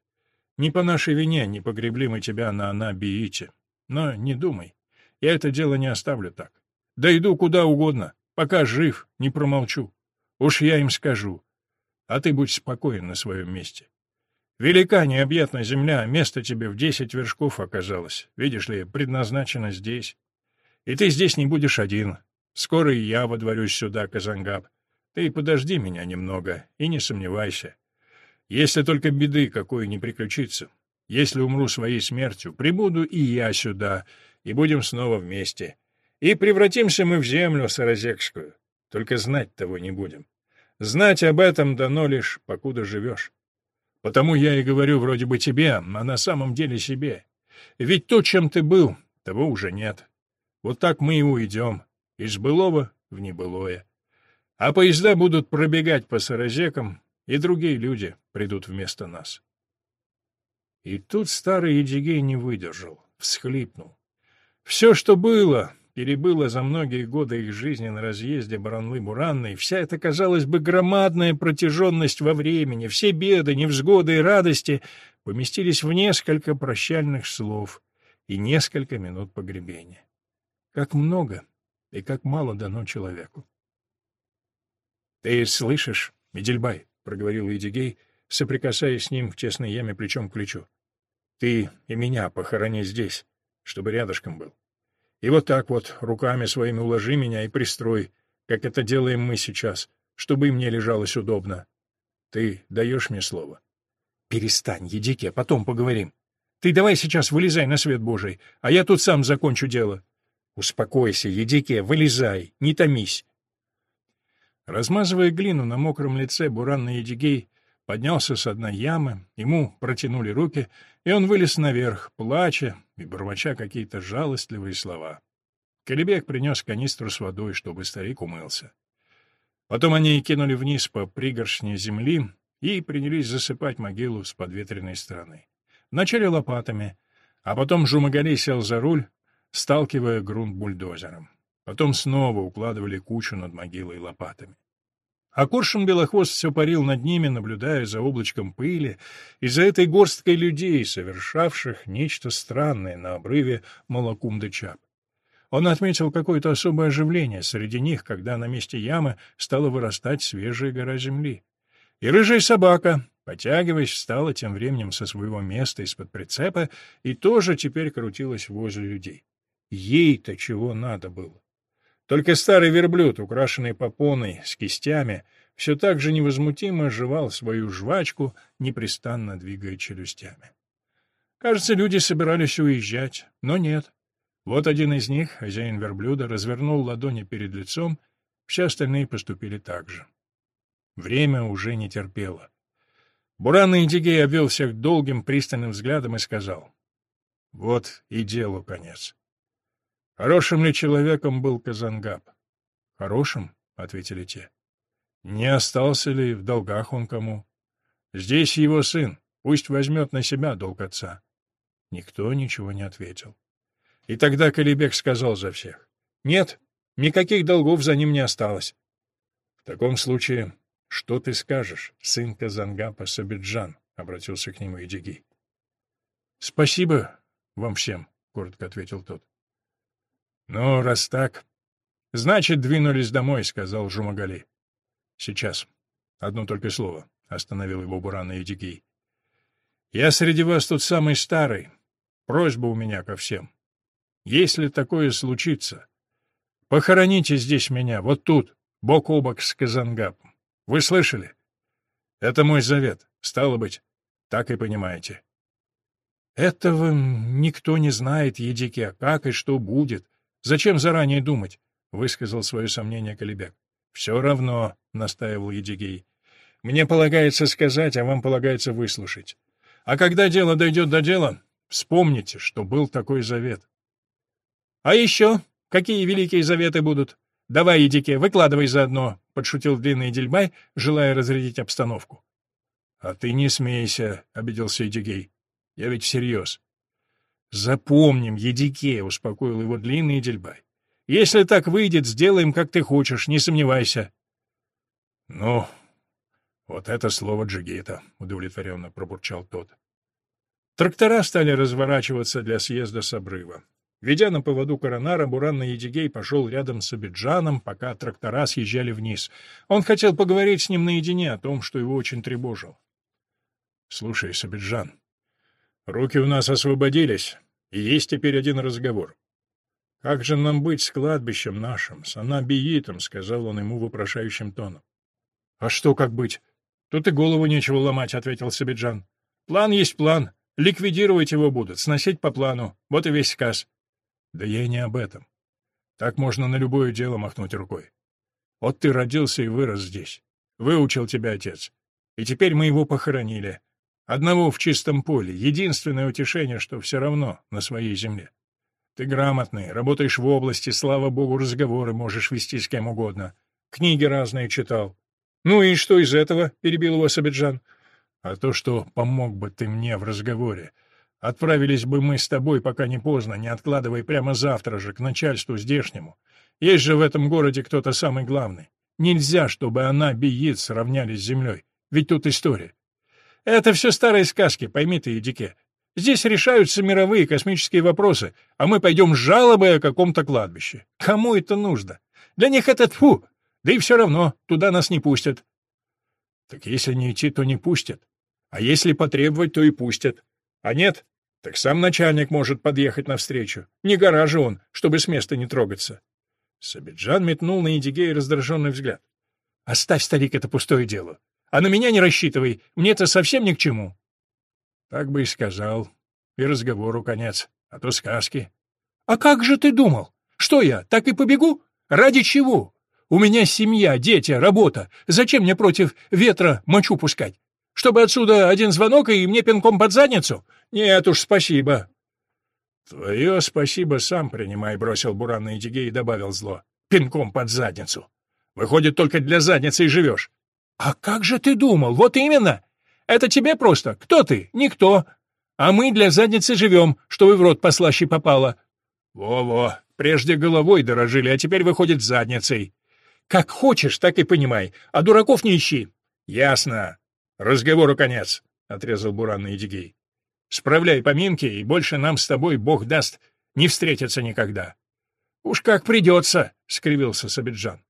Не по нашей вине не погребли мы тебя на Анабиите. Но не думай, я это дело не оставлю так. Да иду куда угодно, пока жив, не промолчу. Уж я им скажу. А ты будь спокоен на своем месте. Велика необъятная земля, место тебе в десять вершков оказалось. Видишь ли, предназначено здесь. И ты здесь не будешь один. Скоро и я водворюсь сюда, Казангаб. Ты подожди меня немного и не сомневайся. Если только беды какой не приключится, если умру своей смертью, прибуду и я сюда, и будем снова вместе. И превратимся мы в землю саразекскую. Только знать того не будем. Знать об этом дано лишь, покуда живешь. Потому я и говорю вроде бы тебе, а на самом деле себе. Ведь то, чем ты был, того уже нет. Вот так мы и уйдем, из былого в небылое. А поезда будут пробегать по саразекам, и другие люди придут вместо нас. И тут старый Едигей не выдержал, всхлипнул. Все, что было, перебыла за многие годы их жизни на разъезде Баранлы-Буранной, вся эта, казалось бы, громадная протяженность во времени, все беды, невзгоды и радости поместились в несколько прощальных слов и несколько минут погребения. Как много и как мало дано человеку. — Ты слышишь, Медельбай, — проговорил Идигей, соприкасаясь с ним в тесной яме плечом к плечу. — Ты и меня похорони здесь, чтобы рядышком был. И вот так вот руками своими уложи меня и пристрой, как это делаем мы сейчас, чтобы мне лежалось удобно. Ты даешь мне слово? Перестань, Едике, потом поговорим. Ты давай сейчас вылезай на свет Божий, а я тут сам закончу дело. Успокойся, Едике, вылезай, не томись. Размазывая глину на мокром лице, буранный Едигей поднялся с одной ямы, ему протянули руки, и он вылез наверх, плача и бормоча какие-то жалостливые слова. Колебек принес канистру с водой, чтобы старик умылся. Потом они кинули вниз по пригоршне земли и принялись засыпать могилу с подветренной стороны. Вначале лопатами, а потом Жумагали сел за руль, сталкивая грунт бульдозером. Потом снова укладывали кучу над могилой лопатами. А Коршун Белохвост все парил над ними, наблюдая за облачком пыли и за этой горсткой людей, совершавших нечто странное на обрыве Малакум-де-Чап. Он отметил какое-то особое оживление среди них, когда на месте ямы стала вырастать свежая гора земли. И рыжая собака, потягиваясь, встала тем временем со своего места из-под прицепа и тоже теперь крутилась возле людей. Ей-то чего надо было? Только старый верблюд, украшенный попоной с кистями, все так же невозмутимо жевал свою жвачку, непрестанно двигая челюстями. Кажется, люди собирались уезжать, но нет. Вот один из них, хозяин верблюда, развернул ладони перед лицом, все остальные поступили так же. Время уже не терпело. Буранный Идигей обвел всех долгим пристальным взглядом и сказал, «Вот и делу конец. Хорошим ли человеком был Казангаб?» «Хорошим», — ответили те. «Не остался ли в долгах он кому? Здесь его сын, пусть возьмет на себя долг отца». Никто ничего не ответил. И тогда Калибек сказал за всех, «Нет, никаких долгов за ним не осталось». «В таком случае «Что ты скажешь, сын Казангапа Сабиджан?» — обратился к нему Идиги. «Спасибо вам всем», — коротко ответил тот. «Ну, раз так, значит, двинулись домой», — сказал Жумагали. «Сейчас. Одно только слово», — остановил его Бурана Идигей. «Я среди вас тут самый старый. Просьба у меня ко всем. Если такое случится, похороните здесь меня, вот тут, бок о бок с Казангапом. Вы слышали? Это мой завет. Стало быть, так и понимаете. Этого никто не знает, Едике, как и что будет. Зачем заранее думать? Высказал свое сомнение Калибек. Все равно, настаивал Едигей. Мне полагается сказать, а вам полагается выслушать. А когда дело дойдет до дела, вспомните, что был такой завет. А еще какие великие заветы будут? Давай, Едике, выкладывай заодно, — подшутил длинный Дельбай, желая разрядить обстановку. — А ты не смейся, — обиделся Эдигей. — Я ведь всерьез. — Запомним, Едике, — успокоил его длинный Дельбай. — Если так выйдет, сделаем, как ты хочешь, не сомневайся. — Ну, вот это слово Джигита, — удовлетворенно пробурчал тот. Трактора стали разворачиваться для съезда с обрыва. Ведя на поводу коронара, Буранный Едигей пошел рядом с Абиджаном, пока трактора съезжали вниз. Он хотел поговорить с ним наедине о том, что его очень тревожило. — Слушай, Сабиджан, руки у нас освободились, и есть теперь один разговор. — Как же нам быть с кладбищем нашим, с Анабиитом? — сказал он ему вопрошающим тоном. — А что как быть? Тут и голову нечего ломать, — ответил Сабиджан. — План есть план. Ликвидировать его будут, сносить по плану. Вот и весь сказ. Да я и не об этом. Так можно на любое дело махнуть рукой. Вот ты родился и вырос здесь. Выучил тебя отец. И теперь мы его похоронили. Одного в чистом поле. Единственное утешение, что все равно на своей земле. Ты грамотный, работаешь в области, слава богу, разговоры можешь вести с кем угодно. Книги разные читал. Ну и что из этого? — перебил его Сабиджан. А то, что помог бы ты мне в разговоре, Отправились бы мы с тобой, пока не поздно, не откладывай прямо завтра же, к начальству здешнему. Есть же в этом городе кто-то самый главный. Нельзя, чтобы она, биит, сравнялись с землей. Ведь тут история. Это все старые сказки, пойми ты, Эдике. Здесь решаются мировые космические вопросы, а мы пойдем с жалобой о каком-то кладбище. Кому это нужно? Для них это тьфу, да и все равно, туда нас не пустят. Так если не идти, то не пустят. А если потребовать, то и пустят. А нет, так сам начальник может подъехать навстречу. Не гора же он, чтобы с места не трогаться. Сабиджан метнул на Едигея раздраженный взгляд. — Оставь, старик, это пустое дело. А на меня не рассчитывай, мне это совсем ни к чему. — Так бы и сказал. И разговору конец, а то сказки. — А как же ты думал? Что я, так и побегу? Ради чего? У меня семья, дети, работа. Зачем мне против ветра мочу пускать? Чтобы отсюда один звонок и мне пинком под задницу? Нет уж, спасибо. Твое спасибо сам принимай, бросил Буран на Идиге и добавил зло. Пинком под задницу. Выходит, только для задницы и живешь. А как же ты думал? Вот именно. Это тебе просто. Кто ты? Никто. А мы для задницы живем, что вы в рот послаще попало. Во-во, прежде головой дорожили, а теперь выходит задницей. Как хочешь, так и понимай, а дураков не ищи. Ясно. Разговору конец, — отрезал Буран на Идигей. Справляй поминки, и больше нам с тобой, Бог даст, не встретиться никогда. — Уж как придется, — скривился Сабиджан.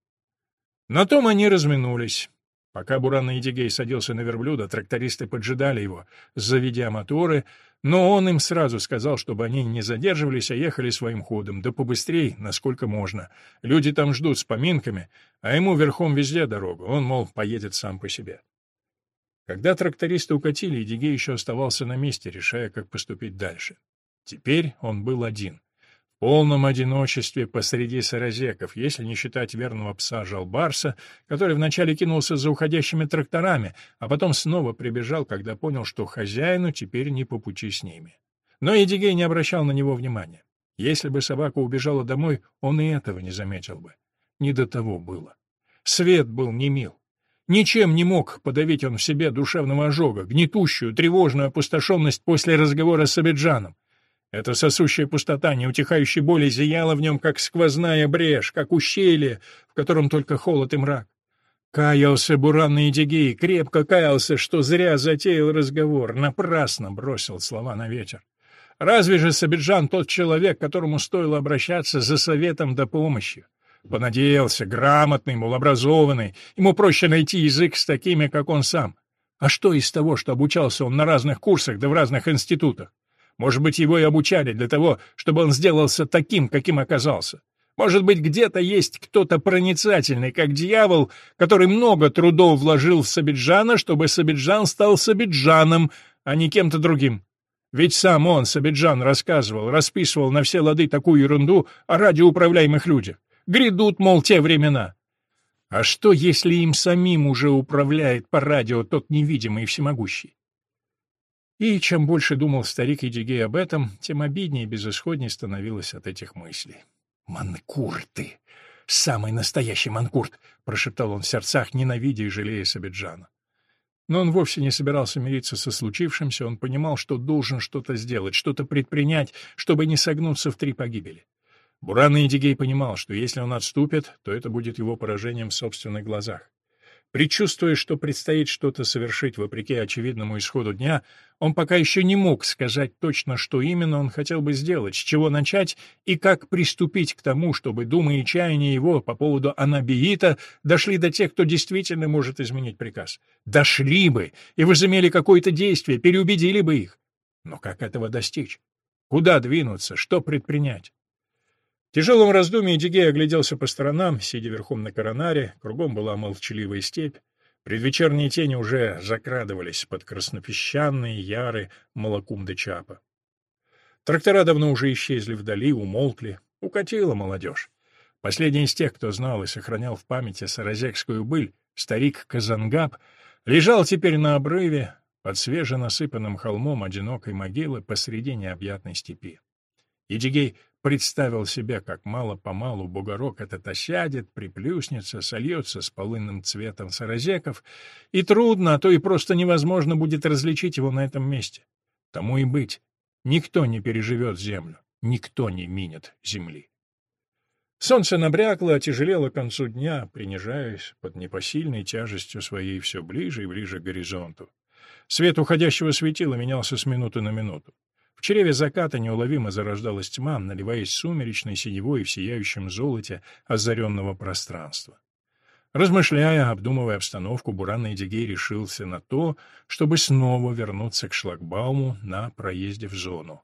На том они разминулись. Пока Буран Идигей садился на верблюда, трактористы поджидали его, заведя моторы, но он им сразу сказал, чтобы они не задерживались, а ехали своим ходом, да побыстрей, насколько можно. Люди там ждут с поминками, а ему верхом везде дорога, он, мол, поедет сам по себе. Когда трактористы укатили, Эдигей еще оставался на месте, решая, как поступить дальше. Теперь он был один. Полном одиночестве посреди саразеков, если не считать верного пса Жалбарса, который вначале кинулся за уходящими тракторами, а потом снова прибежал, когда понял, что хозяину теперь не по пути с ними. Но Эдигей не обращал на него внимания. Если бы собака убежала домой, он и этого не заметил бы. Не до того было. Свет был не мил. Ничем не мог подавить он в себе душевного ожога, гнетущую, тревожную опустошенность после разговора с Абиджаном. Эта сосущая пустота, неутихающей боли, зияла в нем, как сквозная брешь, как ущелье, в котором только холод и мрак. Каялся буранный Эдигей, крепко каялся, что зря затеял разговор, напрасно бросил слова на ветер. Разве же Сабиджан тот человек, которому стоило обращаться за советом да помощью? Понадеялся, грамотный, мол, образованный, ему проще найти язык с такими, как он сам. А что из того, что обучался он на разных курсах да в разных институтах? Может быть, его и обучали для того, чтобы он сделался таким, каким оказался. Может быть, где-то есть кто-то проницательный, как дьявол, который много трудов вложил в Сабиджана, чтобы Сабиджан стал Сабиджаном, а не кем-то другим. Ведь сам он, Сабиджан, рассказывал, расписывал на все лады такую ерунду о радиоуправляемых людях. Грядут, мол, те времена. А что, если им самим уже управляет по радио тот невидимый и всемогущий? И чем больше думал старик Едигей об этом, тем обиднее и безысходнее становилось от этих мыслей. «Манкурт ты! Самый настоящий манкурт!» — прошептал он в сердцах, ненавидя и жалея Сабиджана. Но он вовсе не собирался мириться со случившимся, он понимал, что должен что-то сделать, что-то предпринять, чтобы не согнуться в три погибели. Буран Идигей понимал, что если он отступит, то это будет его поражением в собственных глазах. Предчувствуя, что предстоит что-то совершить вопреки очевидному исходу дня, он пока еще не мог сказать точно, что именно он хотел бы сделать, с чего начать и как приступить к тому, чтобы думы и чаяния его по поводу Анабиита дошли до тех, кто действительно может изменить приказ. Дошли бы и возымели какое-то действие, переубедили бы их. Но как этого достичь? Куда двинуться? Что предпринять? Тяжелом раздумье Дигей огляделся по сторонам, сидя верхом на коронаре, кругом была молчаливая степь. Предвечерние тени уже закрадывались под краснопесчаные яры Малакум-де-Чапа. Трактора давно уже исчезли вдали, умолкли. Укатила молодежь. Последний из тех, кто знал и сохранял в памяти саразекскую быль, старик Казангаб, лежал теперь на обрыве под свеженасыпанным холмом одинокой могилы посреди необъятной степи. Идигей представил себе, как мало-помалу бугорок этот осядет, приплюснется, сольется с полынным цветом саразеков, и трудно, а то и просто невозможно будет различить его на этом месте. Тому и быть. Никто не переживет землю, никто не минет земли. Солнце набрякло, отяжелело к концу дня, принижаясь под непосильной тяжестью своей все ближе и ближе к горизонту. Свет уходящего светила менялся с минуты на минуту. Чреве заката неуловимо зарождалась тьма, наливаясь сумеречной синевой в сияющем золоте озаренного пространства. Размышляя, обдумывая обстановку, Буран Эдигей решился на то, чтобы снова вернуться к шлагбауму на проезде в зону.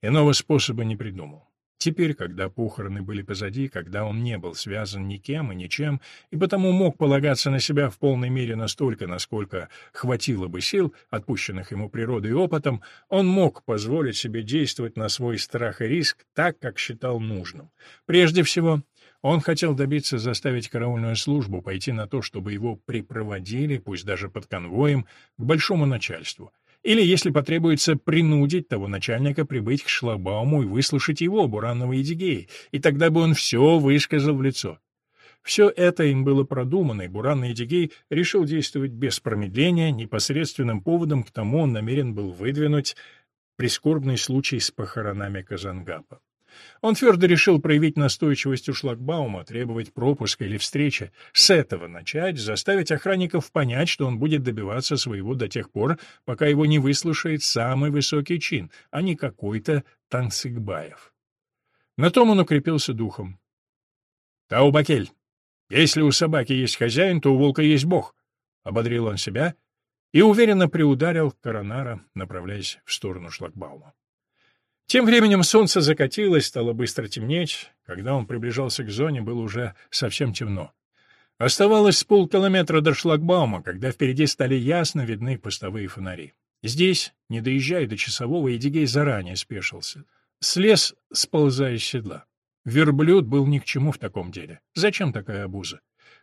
Иного способа не придумал. Теперь, когда похороны были позади, когда он не был связан никем и ничем, и потому мог полагаться на себя в полной мере настолько, насколько хватило бы сил, отпущенных ему природой и опытом, он мог позволить себе действовать на свой страх и риск так, как считал нужным. Прежде всего, он хотел добиться заставить караульную службу пойти на то, чтобы его припроводили, пусть даже под конвоем, к большому начальству — или, если потребуется, принудить того начальника прибыть к шлагбауму и выслушать его, Буранного Едигея, и тогда бы он все высказал в лицо. Все это им было продумано, и Буран Едигей решил действовать без промедления, непосредственным поводом к тому он намерен был выдвинуть прискорбный случай с похоронами Казангапа. Он твердо решил проявить настойчивость у шлагбаума, требовать пропуска или встречи, с этого начать, заставить охранников понять, что он будет добиваться своего до тех пор, пока его не выслушает самый высокий чин, а не какой-то Танцыгбаев. На том он укрепился духом. «Таубакель, если у собаки есть хозяин, то у волка есть бог», — ободрил он себя и уверенно приударил коронара, направляясь в сторону шлагбаума. Тем временем солнце закатилось, стало быстро темнеть. Когда он приближался к зоне, было уже совсем темно. Оставалось с полкилометра до шлагбаума, когда впереди стали ясно видны постовые фонари. Здесь, не доезжая до часового, Эдигей заранее спешился. Слез, сползая с седла. Верблюд был ни к чему в таком деле. Зачем такая обуза?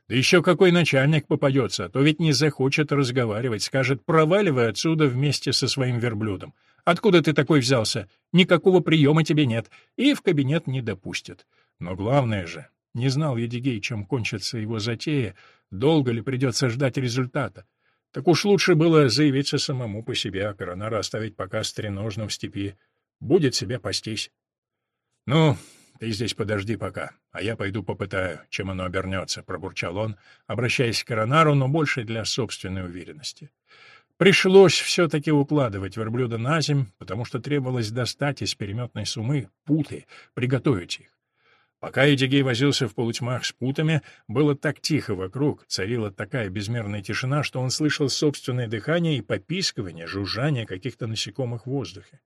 Да еще какой начальник попадется, а то ведь не захочет разговаривать, скажет «проваливай отсюда вместе со своим верблюдом». Откуда ты такой взялся? Никакого приема тебе нет. И в кабинет не допустят. Но главное же, не знал Едигей, чем кончится его затея, долго ли придется ждать результата. Так уж лучше было заявиться самому по себе, а коронара оставить пока стреножным в степи. Будет себе пастись. Ну, ты здесь подожди пока, а я пойду попытаю, чем оно обернется, — пробурчал он, обращаясь к коронару, но больше для собственной уверенности. Пришлось все-таки укладывать верблюда на земь, потому что требовалось достать из переметной сумы путы, приготовить их. Пока Эдигей возился в полутьмах с путами, было так тихо вокруг, царила такая безмерная тишина, что он слышал собственное дыхание и попискивание, жужжание каких-то насекомых в воздухе.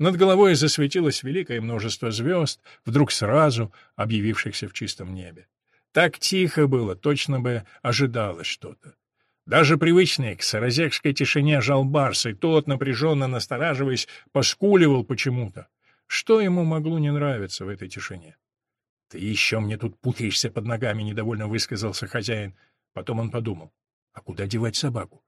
Над головой засветилось великое множество звезд, вдруг сразу объявившихся в чистом небе. Так тихо было, точно бы ожидалось что-то. Даже привычный к саразекской тишине жалбарс, и тот, напряженно настораживаясь, поскуливал почему-то. Что ему могло не нравиться в этой тишине? — Ты еще мне тут путаешься под ногами, — недовольно высказался хозяин. Потом он подумал, а куда девать собаку?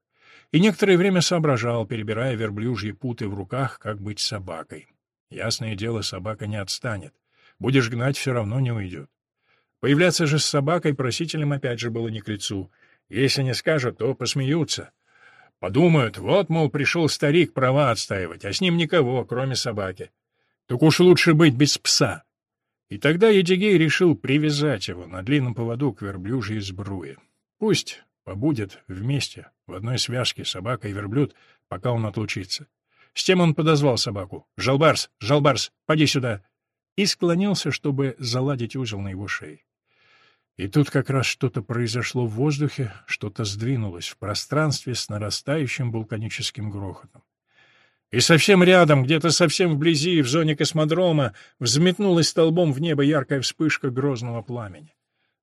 И некоторое время соображал, перебирая верблюжьи путы в руках, как быть собакой. Ясное дело, собака не отстанет. Будешь гнать, все равно не уйдет. Появляться же с собакой просителям опять же было не к лицу. Если не скажут, то посмеются. Подумают, вот, мол, пришел старик права отстаивать, а с ним никого, кроме собаки. Так уж лучше быть без пса. И тогда Едигей решил привязать его на длинном поводу к верблюжьей сбруе. Пусть побудет вместе, в одной связке, собака и верблюд, пока он отлучится. С тем он подозвал собаку. «Жалбарс! Жалбарс! Поди сюда!» и склонился, чтобы заладить узел на его шее. И тут как раз что-то произошло в воздухе, что-то сдвинулось в пространстве с нарастающим вулканическим грохотом. И совсем рядом, где-то совсем вблизи, в зоне космодрома, взметнулась столбом в небо яркая вспышка грозного пламени.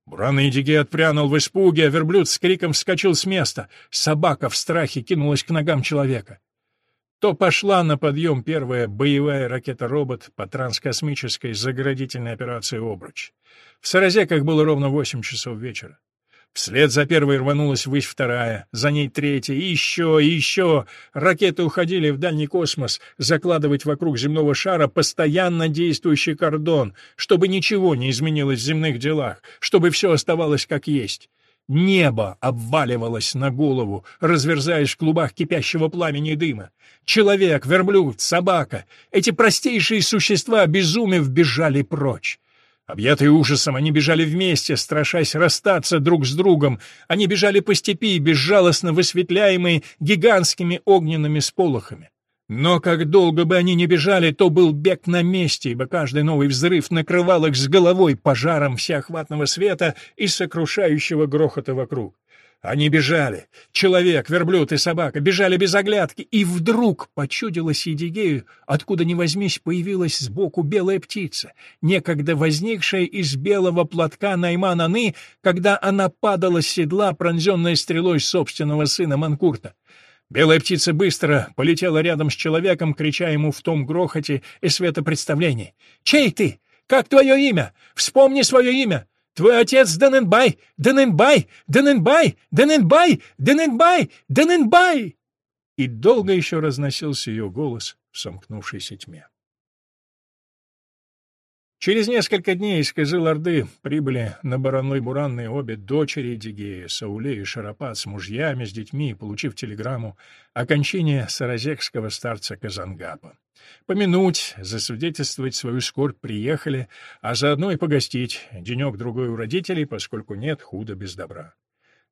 Буран Идиги отпрянул в испуге, а верблюд с криком вскочил с места. Собака в страхе кинулась к ногам человека. То пошла на подъем первая боевая ракета-робот по транскосмической заградительной операции «Обруч». В Саразеках было ровно восемь часов вечера. Вслед за первой рванулась ввысь вторая, за ней третья, и еще, и еще. Ракеты уходили в дальний космос, закладывать вокруг земного шара постоянно действующий кордон, чтобы ничего не изменилось в земных делах, чтобы все оставалось как есть. Небо обваливалось на голову, разверзаясь в клубах кипящего пламени и дыма. Человек, верблюд, собака — эти простейшие существа, безумев, бежали прочь. Объятые ужасом, они бежали вместе, страшась расстаться друг с другом. Они бежали по степи, безжалостно высветляемые гигантскими огненными сполохами. Но как долго бы они ни бежали, то был бег на месте, ибо каждый новый взрыв накрывал их с головой пожаром всеохватного света и сокрушающего грохота вокруг. Они бежали. Человек, верблюд и собака бежали без оглядки, и вдруг почудилась Едигею, откуда ни возьмись, появилась сбоку белая птица, некогда возникшая из белого платка Найман-Аны, когда она падала с седла, пронзенная стрелой собственного сына Манкурта. Белая птица быстро полетела рядом с человеком, крича ему в том грохоте и светопредставлении. «Чей ты? Как твое имя? Вспомни свое имя! Твой отец Дененбай! Дененбай! Дененбай! Дененбай! Дененбай! Дененбай!» И долго еще разносился ее голос в сомкнувшейся тьме. Через несколько дней из Кызыл-Орды прибыли на Баранлы-Буранные обе дочери Дигея, Сауле и Шарапат с мужьями, с детьми, получив телеграмму о кончине саразекского старца Казангапа. Помянуть, засвидетельствовать свою скорбь приехали, а заодно и погостить денек-другой у родителей, поскольку нет худа без добра.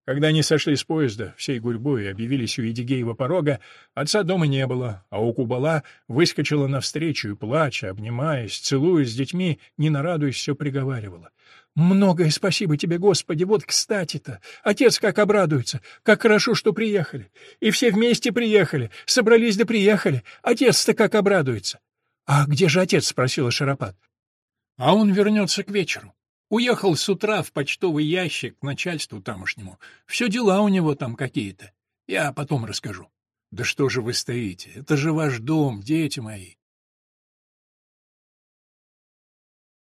Когда они сошли с поезда, всей гурьбой объявились у Едигеева порога, отца дома не было, а у Кубала выскочила навстречу и, плача, обнимаясь, целуясь с детьми, не нарадуясь, все приговаривала. «Многое спасибо тебе, Господи, вот кстати-то! Отец как обрадуется! Как хорошо, что приехали! И все вместе приехали! Собрались да приехали! Отец-то как обрадуется!» «А где же отец?» — спросила Шарапат. «А он вернется к вечеру. Уехал с утра в почтовый ящик к начальству тамошнему. Все дела у него там какие-то. Я потом расскажу. Да что же вы стоите? Это же ваш дом, дети мои.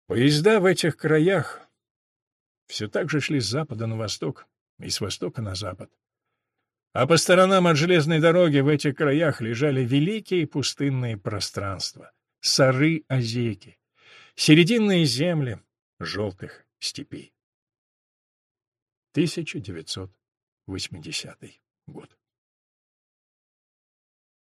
Поезда в этих краях все так же шли с запада на восток и с востока на запад. А по сторонам от железной дороги в этих краях лежали великие пустынные пространства, сары-озеки, серединные земли желтых степей. 1980 год.